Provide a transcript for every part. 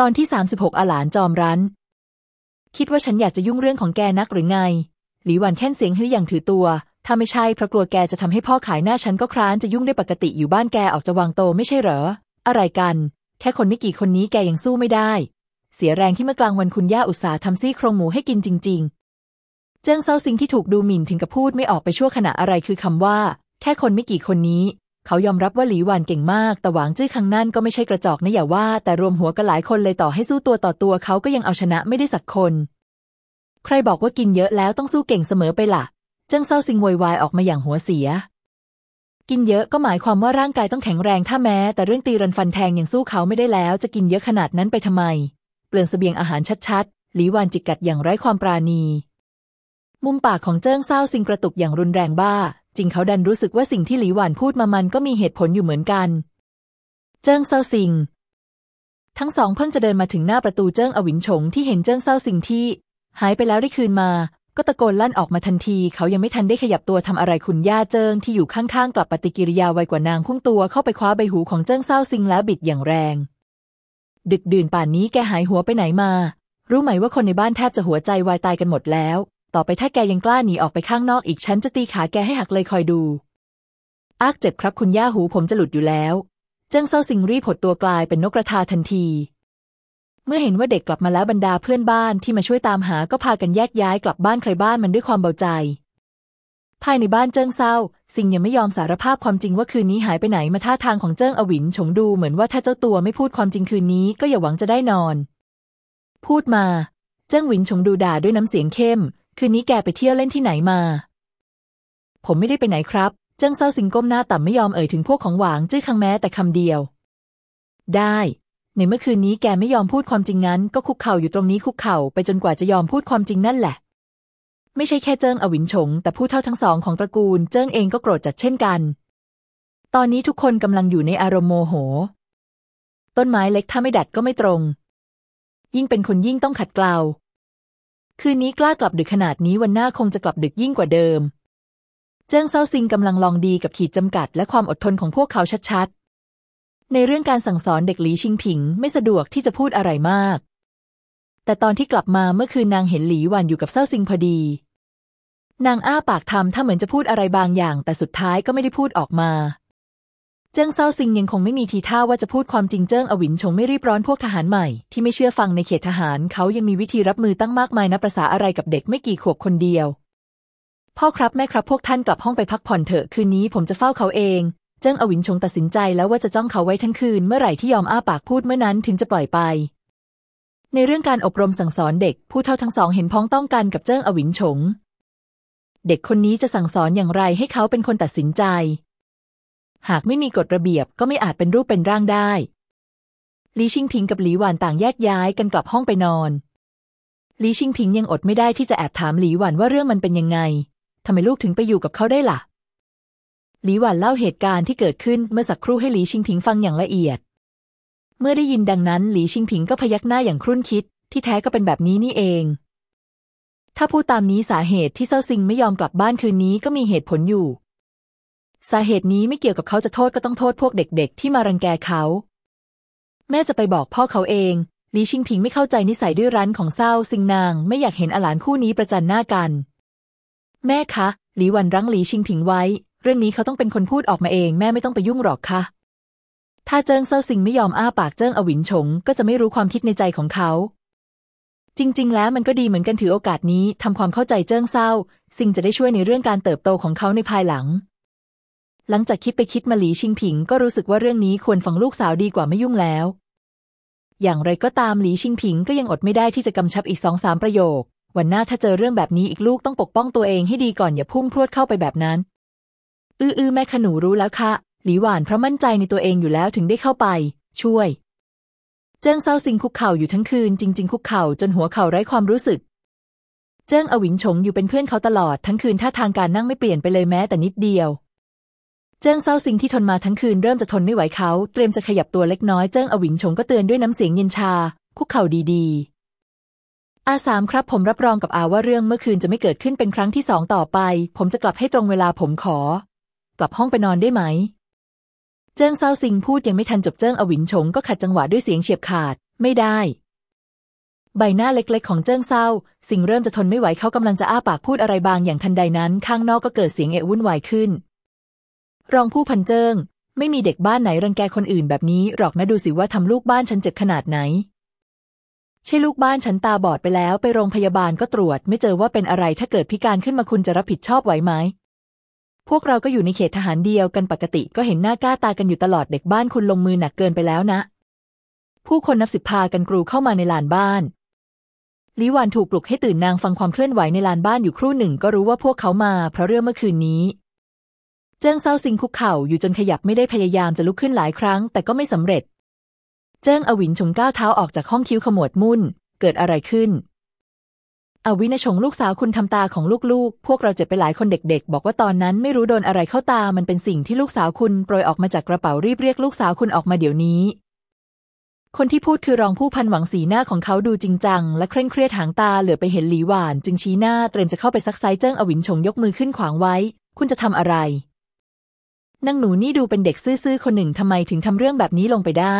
ตอนที่ 36อาหลานจอมรั้น คิดว่าฉันอยากจะยุ่งเรื่องของแกนักหรือไง หลีหวันแค่นเสียงฮืออย่างถือตัว ถ้าไม่ใช่เพราะกลัวแกจะทำให้พ่อขายหน้าฉันก็คร้านจะยุ่งได้ปกติอยู่บ้านแกออกจะวางโตไม่ใช่เหรอ อะไรกัน แค่คนไม่กี่คนนี้แกยังสู้ไม่ได้ เสียแรงที่เมื่อกลางวันคุณย่าอุตสาห์ทำซี่โครงหมูให้กินจริง ๆ เจิ้งเซาซิงที่ถูกดูหมิ่นถึงกับพูดไม่ออกไปชั่วขณะอะไรคือคำว่า แค่คนไม่กี่คนนี้ เขายอมรับว่าหลีหวานเก่งมาก แต่หวางจื้อคังนั่นก็ไม่ใช่กระจอกนะอย่าว่า แต่รวมหัวกันหลายคนเลยต่อให้สู้ตัวต่อตัวเขาก็ยังเอาชนะไม่ได้สักคน ใครบอกว่ากินเยอะแล้วต้องสู้เก่งเสมอไปล่ะเจิ้งเซาซิงโวยวายออกมาอย่างหัวเสีย กินเยอะก็หมายความว่าร่างกายต้องแข็งแรงถ้าแม้ แต่เรื่องตีรันฟันแทงยังสู้เขาไม่ได้แล้ว จะกินเยอะขนาดนั้นไปทำไม เปลืองเสบียงอาหารชัดๆ หลีหวานจิกกัดอย่างไร้ความปราณี มุมปากของเจิ้งเซาซิงกระตุกอย่างรุนแรงบ้า จริงเขาดันรู้สึกว่าสิ่งที่หลีหวานพูดมามันก็มีเหตุผลอยู่เหมือนกัน เจิ้งเซาซิง ทั้งสองเพิ่งจะเดินมาถึงหน้าประตูเจิ้งอวินฉงที่เห็นเจิ้งเซาซิงที่ หายไปแล้วได้คืนมา ก็ตะโกนลั่นออกมาทันที เขายังไม่ทันได้ขยับตัวทำอะไรคุณย่าเจิ้งที่อยู่ข้างๆกลับปฏิกิริยาไวกว่านางพุ่งตัวเข้าไปคว้าใบหูของเจิ้งเซาซิงแล้วบิดอย่างแรง ดึกดื่นป่านนี้แกหายหัวไปไหนมา รู้ไหมว่าคนในบ้านแทบจะหัวใจวายตายกันหมดแล้ว ต่อไปถ้าแกยังกล้าหนีออกไปข้างนอกอีกฉันจะตีขาแกให้หักเลยคอยดู อ๊ากเจ็บครับคุณย่าหูผมจะหลุดอยู่แล้ว เจิ้งเซาซิงรีบหดตัวกลายเป็นนกกระทาทันที เมื่อเห็นว่าเด็กกลับมาแล้วบรรดาเพื่อนบ้านที่มาช่วยตามหาก็พากันแยกย้ายกลับบ้านใครบ้านมันด้วยความเบาใจ ภายในบ้านเจิ้งเซาซิงยังไม่ยอมสารภาพความจริงว่าคืนนี้หายไปไหนมาท่าทางของเจิ้งอวินฉงดูเหมือนว่าถ้าเจ้าตัวไม่พูดความจริงคืนนี้ก็อย่าหวังจะได้นอน พูดมา เจิ้งหวินฉงดูด่าด้วยน้ำเสียงเข้ม คืนนี้แกไปเที่ยวเล่นที่ไหนมา ผมไม่ได้ไปไหนครับ เจิ้งเซาซิงก้มหน้าต่ำไม่ยอมเอ่ยถึงพวกของหวางจื้อคังแม้แต่คำเดียว ได้ ในเมื่อคืนนี้แกไม่ยอมพูดความจริงงั้น ก็คุกเข่าอยู่ตรงนี้คุกเข่าไปจนกว่าจะยอมพูดความจริงนั่นแหละ ไม่ใช่แค่เจิ้งอวินฉง แต่ผู้เท่าทั้งสองของตระกูลเจิ้งเองก็โกรธจัดเช่นกัน ตอนนี้ทุกคนกำลังอยู่ในอารมณ์โมโห ต้นไม้เล็กถ้าไม่ดัดก็ไม่ตรง ยิ่งเป็นคนยิ่งต้องขัดเกลา คืนนี้กล้ากลับดึกขนาดนี้วันหน้าคงจะกลับดึกยิ่งกว่าเดิม เจิ้งเซาซิงกำลังลองดีกับขีดจำกัดและความอดทนของพวกเขาชัดๆ ในเรื่องการสั่งสอนเด็กหลีชิงผิงไม่สะดวกที่จะพูดอะไรมาก แต่ตอนที่กลับมาเมื่อคืนนางเห็นหลีหวันอยู่กับเซาซิงพอดี นางอ้าปากทำถ้าเหมือนจะพูดอะไรบางอย่าง แต่สุดท้ายก็ไม่ได้พูดออกมา เจิ้งเซาซิงยังคงไม่มีทีท่าว่าจะพูดความจริงเจิ้งอวินชงไม่รีบร้อนพวกทหารใหม่ ที่ไม่เชื่อฟังในเขตทหารเขายังมีวิธีรับมือตั้งมากมายนับประษาอะไรกับเด็กไม่กี่ขวบคนเดียว พ่อครับแม่ครับพวกท่านกลับห้องไปพักผ่อนเถอะคืนนี้ผมจะเฝ้าเขาเอง เจิ้งอวินชงตัดสินใจแล้วว่าจะจ้องเขาไว้ทั้งคืนเมื่อไหร่ที่ยอมอ้าปากพูดเมื่อนั้นถึงจะปล่อยไป ในเรื่องการอบรมสั่งสอนเด็กผู้เฒ่าทั้งสองเห็นพ้องต้องกันกับเจิ้งอวินชง เด็กคนนี้จะสั่งสอนอย่างไรให้เขาเป็นคนตัดสินใจ หากไม่มีกฎระเบียบก็ไม่อาจเป็นรูปเป็นร่างได้ลีชิงพิงกับหลีหวานต่างแยกย้ายกันกลับห้องไปนอนลีชิงพิงยังอดไม่ได้ที่จะแอบถามหลีหวานว่าเรื่องมันเป็นยังไงทำไมลูกถึงไปอยู่กับเขาได้ล่ะหลีหวานเล่าเหตุการณ์ที่เกิดขึ้นเมื่อสักครู่ให้หลีชิงพิงฟังอย่างละเอียด เมื่อได้ยินดังนั้นหลีชิงพิงก็พยักหน้าอย่างครุ่นคิด ที่แท้ก็เป็นแบบนี้นี่เอง ถ้าพูดตามนี้สาเหตุที่เซาซิงไม่ยอมกลับบ้านคืนนี้ก็มีเหตุผลอยู่ สาเหตุนี้ไม่เกี่ยวกับเขาจะโทษก็ต้องโทษพวกเด็กๆ ที่มารังแกเขา แม่จะไปบอกพ่อเขาเองหลีชิงพิงไม่เข้าใจนิสัยดื้อรั้นของเซาซิงนางไม่อยากเห็นอลานคู่นี้ประจันหน้ากัน แม่คะหลีวันรั้งหลีชิงผิงไว้ เรื่องนี้เขาต้องเป็นคนพูดออกมาเอง แม่ไม่ต้องไปยุ่งหรอกค่ะ ถ้าเจิ้งเซาซิงไม่ยอมอ้าปากเจิ้งอวินฉงก็จะไม่รู้ความคิดในใจของเขา จริง ๆ แล้วมันก็ดีเหมือนกันถือโอกาสนี้ทำความเข้าใจเจิ้งเซาซิงจะได้ช่วยในเรื่องการเติบโตของเขาในภายหลัง หลังจากคิดไปคิดมาหลีชิงผิง ก็รู้สึกว่าเรื่องนี้ควรฟังลูกสาวดีกว่าไม่ยุ่งแล้ว อย่างไรก็ตามหลีชิงผิงก็ยังอดไม่ได้ที่จะกำชับอีกสองสามประโยค วันหน้าถ้าเจอเรื่องแบบนี้อีกลูกต้องปกป้องตัวเองให้ดีก่อนอย่าพุ่งพรวดเข้าไปแบบนั้น อื้อแม่ขาหนูรู้แล้วค่ะ หลีหวานเพราะมั่นใจในตัวเองอยู่แล้วถึงได้เข้าไป ช่วย เจิ้งเซาซิงคุกเข่าอยู่ทั้งคืนจริง ๆ คุกเข่าจนหัวเข่าไร้ความรู้สึกเจิ้งอวินฉงอยู่เป็นเพื่อนเขาตลอดทั้งคืนท่าทางการนั่งไม่เปลี่ยนไปเลยแม้แต่นิดเดียว เจิ้งเซาซิงที่ทนมาทั้งคืนเริ่มจะทนไม่ไหวเขาเตรียมจะขยับตัวเล็กน้อยเจิ้งอวินฉงก็เตือนด้วยน้ำเสียงเย็นชา คุกเข่าดีๆ อาสามครับผมรับรองกับอาว่าเรื่องเมื่อคืนจะไม่เกิดขึ้นเป็นครั้งที่สองต่อไป ผมจะกลับให้ตรงเวลาผมขอ กลับห้องไปนอนได้ไหม เจิ้งเซาซิงพูดยังไม่ทันจบเจิ้งอวินฉงก็ขัดจังหวะด้วยเสียงเฉียบขาด ไม่ได้ ใบหน้าเล็กๆ ของเจิ้งเศร้า สิ่งเริ่มจะทนไม่ไหวเขากำลังจะอ้าปากพูดอะไรบางอย่างทันใดนั้น ข้างนอกก็เกิดเสียงเอะอะวุ่นวายขึ้น รองผู้พันเจิ้ง ไม่มีเด็กบ้านไหนรังแกคนอื่นแบบนี้หรอกนะดูสิว่าทำลูกบ้านฉันเจ็บขนาดไหน ใช่ลูกบ้านฉันตาบอดไปแล้ว ไปโรงพยาบาลก็ตรวจ ไม่เจอว่าเป็นอะไรถ้าเกิดพิการขึ้นมาคุณจะรับผิดชอบไหวไหมพวกเราก็อยู่ในเขตทหารเดียวกันปกติก็เห็นหน้ากล้าตากันอยู่ตลอดเด็กบ้านคุณลงมือหนักเกินไปแล้วนะ ผู้คนนับสิบพากันกรูเข้ามาในลานบ้านลิวานถูกปลุกให้ตื่นนางฟังความเคลื่อนไหวในลานบ้านอยู่ครู่หนึ่งก็รู้ว่าพวกเขามาเพราะเรื่องเมื่อคืนนี้ เจิ้งเซาซิงคุกเข่าอยู่จนขยับไม่ได้พยายามจะลุกขึ้นหลายครั้ง แต่ก็ไม่สำเร็จ เจิ้งอวินชงก้าวเท้าออกจากห้องคิ้วขมวดมุ่น เกิดอะไรขึ้น อวินชงลูกสาวคุณทำตาของลูกๆ พวกเราเจ็บไปหลายคนเด็กๆ บอกว่าตอนนั้นไม่รู้โดนอะไรเข้าตามันเป็นสิ่งที่ลูกสาวคุณโปรยออกมาจากกระเป๋ารีบเรียกลูกสาวคุณออกมาเดี๋ยวนี้ คนที่พูดคือรองผู้พันหวังสีหน้าของเขาดูจริงจัง และเคร่งเครียดหางตาเหลือไปเห็นหลีหวาน จึงชี้หน้าเตรียมจะเข้าไปซักไซเจิ้งอวินชงยกมือขึ้นขวางไว้ คุณจะทำอะไร นางหนูนี่ดูเป็นเด็กซื่อๆคนหนึ่งทำไมถึงทำเรื่องแบบนี้ลงไปได้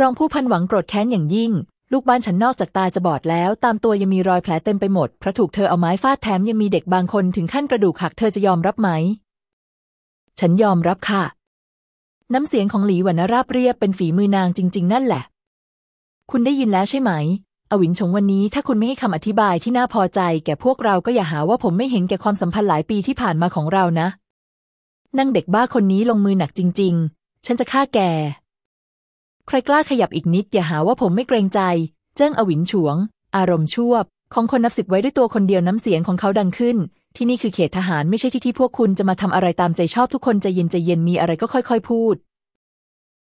รองผู้พันหวังโกรธแค้นอย่างยิ่ง ลูกบ้านฉันนอกจากตาจะบอดแล้ว ตามตัวยังมีรอยแผลเต็มไปหมดเพราะถูกเธอเอาไม้ฟาดแถมยังมีเด็กบางคนถึงขั้นกระดูกหักเธอจะยอมรับไหม ฉันยอมรับค่ะ น้ำเสียงของหลีหวันราบเรียบเป็นฝีมือนางจริง ๆ นั่นแหละ คุณได้ยินแล้วใช่ไหมอวินชงวันนี้ถ้าคุณไม่ให้คำอธิบายที่น่าพอใจ แก่พวกเราก็อย่าหาว่าผมไม่เห็นแก่ความสัมพันธ์หลายปีที่ผ่านมาของเรานะ นั่งเด็กบ้าคนนี้ลงมือหนักจริง ๆ ฉันจะฆ่าแก ใครกล้าขยับอีกนิด อย่าหาว่าผมไม่เกรงใจ เจิ้งอวินฉวง อารมณ์ชั่วของคนนับสิบไว้ด้วยตัวคนเดียวน้ำเสียงของเขาดังขึ้น ที่นี่คือเขตทหารไม่ใช่ที่ที่พวกคุณจะมาทำอะไรตามใจชอบทุกคนใจเย็นใจเย็นมีอะไรก็ค่อย ๆ พูด